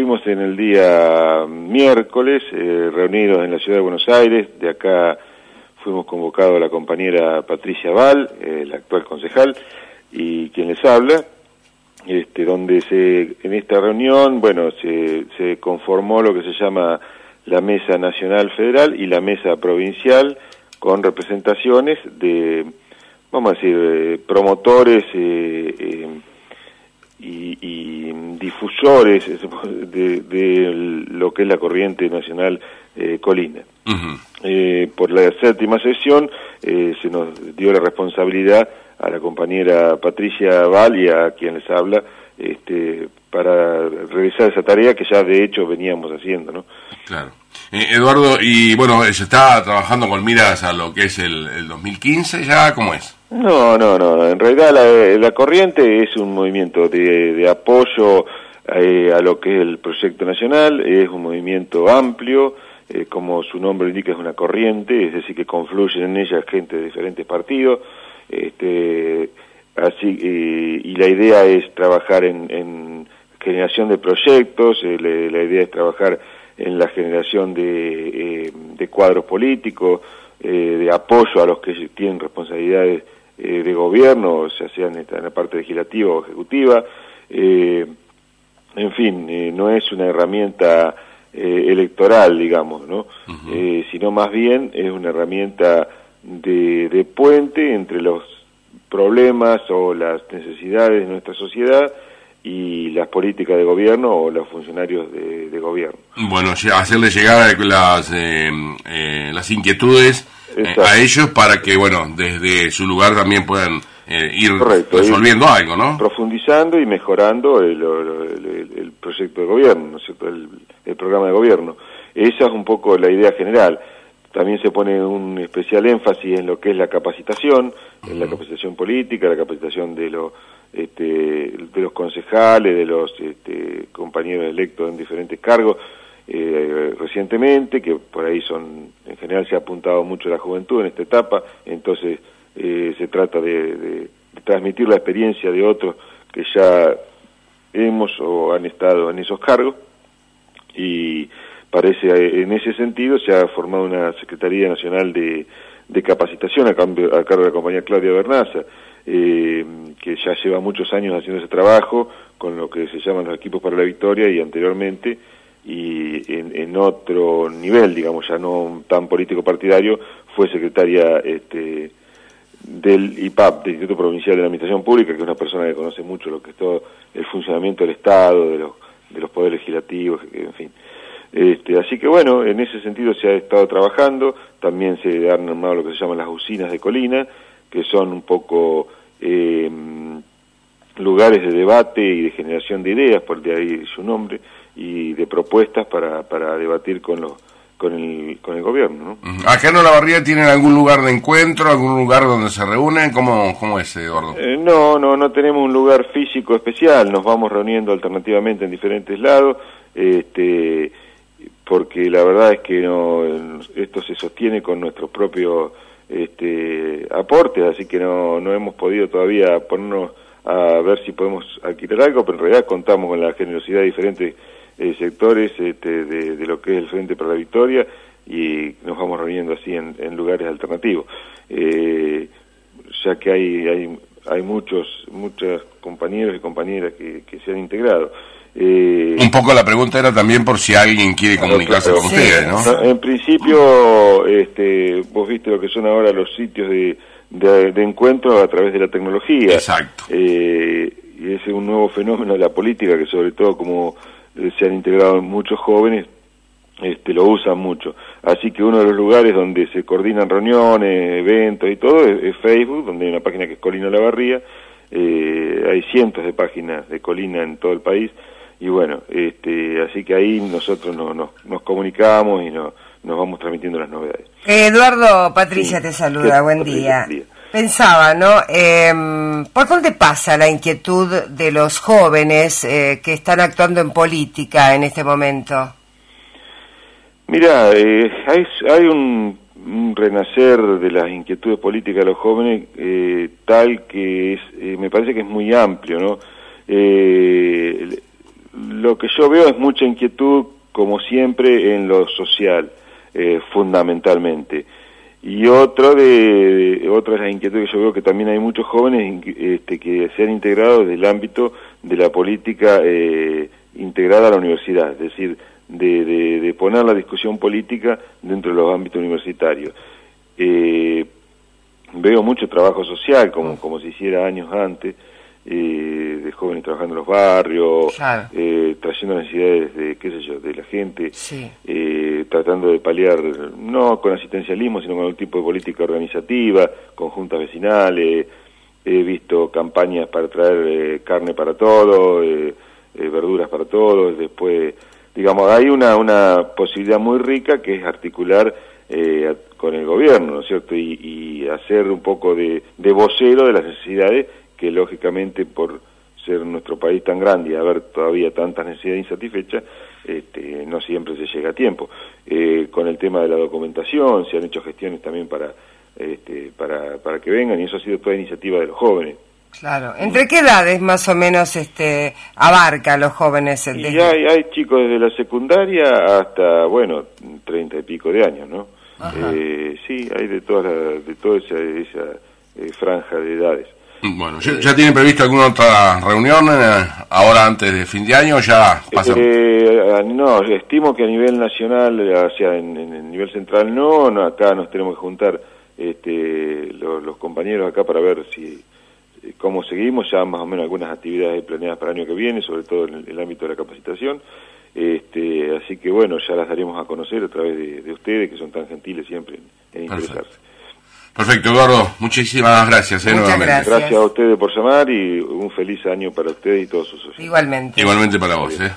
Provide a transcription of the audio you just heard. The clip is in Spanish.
estuvimos en el día miércoles reunidos en la ciudad de Buenos Aires, de acá fuimos convocados a la compañera Patricia Val, la actual concejal, y quien les habla, este, donde se, en esta reunión, bueno, se, conformó lo que se llama la Mesa Nacional Federal y la Mesa Provincial con representaciones de, vamos a decir, eh, promotores eh, eh, y, difusores de, de, lo que es la corriente nacional colina. por la séptima sesión se nos dio la responsabilidad a la compañera Patricia Val a quien les habla, este, para realizar esa tarea que ya de hecho veníamos haciendo, ¿no? Claro. Eh, Eduardo, y bueno, ¿se está trabajando con miras a lo que es el, 2015 ya? ¿Cómo es? No, no, no. En realidad la, la corriente es un movimiento de, de apoyo eh, a lo que es el proyecto nacional, es un movimiento amplio, eh, como su nombre indica es una corriente, es decir, que confluyen en ella gente de diferentes partidos, este, así, y la idea es trabajar en, generación de proyectos, eh, la idea es trabajar en la generación de, eh, de cuadros políticos, eh, de apoyo a los que tienen responsabilidades de gobierno, ya sean en la parte legislativa o ejecutiva. En fin, no es una herramienta electoral, digamos, ¿no? sino más bien es una herramienta de, de puente entre los problemas o las necesidades de nuestra sociedad y las políticas de gobierno o los funcionarios de, gobierno. Bueno, hacerle llegar las, eh, eh, las inquietudes eh, a ellos para que, bueno, desde su lugar también puedan ir resolviendo algo, ¿no? Profundizando y mejorando el, el, proyecto de gobierno, ¿no el, el programa de gobierno. Esa es un poco la idea general. También se pone un especial énfasis en lo que es la capacitación, en la capacitación política, la capacitación de, los este, de los concejales, de los este, compañeros electos en diferentes cargos eh, recientemente, que por ahí son, en general se ha apuntado mucho a la juventud en esta etapa, entonces eh, se trata de, de, transmitir la experiencia de otros que ya hemos o han estado en esos cargos. Y parece eh, en ese sentido se ha formado una Secretaría Nacional de, Capacitación a, cambio, a cargo de la compañía Claudia Bernaza, eh, que ya lleva muchos años haciendo ese trabajo con lo que se llaman los equipos para la victoria y anteriormente y en, otro nivel, digamos, ya no tan político partidario, fue secretaria este, del IPAP, del Instituto Provincial de la Administración Pública, que es una persona que conoce mucho lo que es todo el funcionamiento del Estado, de los, de los poderes legislativos, en fin. Este, así que bueno, en ese sentido se ha estado trabajando, también se han armado lo que se llaman las usinas de colina, que son un poco eh, lugares de debate y de generación de ideas, por de ahí su nombre, y de propuestas para, para debatir con los con el, con el gobierno. ¿no? ¿Acá en Olavarría tienen algún lugar de encuentro, algún lugar donde se reúnen? ¿Cómo, cómo es, Eduardo? Eh, no, no, no tenemos un lugar físico especial, nos vamos reuniendo alternativamente en diferentes lados. Este, porque la verdad es que no, esto se sostiene con nuestros propios este, aportes, así que no, no hemos podido todavía ponernos a ver si podemos alquilar algo, pero en realidad contamos con la generosidad de diferentes eh, sectores este, de, lo que es el Frente para la Victoria y nos vamos reuniendo así en, lugares alternativos. Eh, ya que hay, hay, hay muchos, muchas compañeros y compañeras que, que se han integrado. Eh, un poco la pregunta era también por si alguien quiere comunicarse con ustedes, ¿no? En principio, este, vos viste lo que son ahora los sitios de, de, encuentro a través de la tecnología. Exacto. Eh, y es un nuevo fenómeno de la política que sobre todo como eh, se han integrado muchos jóvenes, este, lo usan mucho. Así que uno de los lugares donde se coordinan reuniones, eventos y todo es, Facebook, donde hay una página que es Colina La Barría. hay cientos de páginas de Colina en todo el país y bueno, este, así que ahí nosotros no, nos comunicamos y no, nos vamos transmitiendo las novedades. Eduardo, Patricia te saluda, buen día. Pensaba, ¿no? Eh, ¿Por dónde pasa la inquietud de los jóvenes eh, que están actuando en política en este momento? Mira, eh, hay, hay un, renacer de las inquietudes políticas de los jóvenes eh, tal que es, me parece que es muy amplio, ¿no? lo que yo veo es mucha inquietud, como siempre, en lo social, eh, fundamentalmente. Y de, otra es la inquietud que yo veo que también hay muchos jóvenes este, que se han integrado desde el ámbito de la política eh, integrada a la universidad, es decir, de, de, poner la discusión política dentro de los ámbitos universitarios. Eh, veo mucho trabajo social, como, como se hiciera años antes, eh, de jóvenes trabajando en los barrios, eh, trayendo necesidades de, qué sé yo, de la gente, eh, tratando de paliar, no con asistencialismo, sino con algún tipo de política organizativa, con juntas vecinales, he visto campañas para traer eh, carne para todos, verduras para todos, después, digamos, hay una, una posibilidad muy rica que es articular con el gobierno, ¿no es cierto? Y, hacer un poco de, de vocero de las necesidades que lógicamente por ser nuestro país tan grande y haber todavía tantas necesidades insatisfechas, este, no siempre se llega a tiempo. Eh, con el tema de la documentación, se han hecho gestiones también para, este, para, para que vengan y eso ha sido toda iniciativa de los jóvenes. Claro. ¿Entre qué edades más o menos este, abarca a los jóvenes? El y hay, hay chicos desde la secundaria hasta, bueno, treinta y pico de años, ¿no? Eh, sí, hay de toda, de toda esa, esa eh, franja de edades. Bueno, ¿ya, tienen previsto alguna otra reunión eh, ahora antes de fin de año? ya pasa? Eh, no, estimo que a nivel nacional, o sea, en, el nivel central no, acá nos tenemos que juntar este, los, compañeros acá para ver si eh, cómo seguimos, ya más o menos algunas actividades planeadas para el año que viene, sobre todo en el, ámbito de la capacitación. Este, así que bueno, ya las daremos a conocer a través de, ustedes, que son tan gentiles siempre en, interesarse. Perfecto, Eduardo. Muchísimas gracias. Eh, Gracias. a ustedes por llamar y un feliz año para ustedes y todos sus socios. Igualmente. Igualmente para vos. Eh.